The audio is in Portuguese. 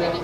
Belém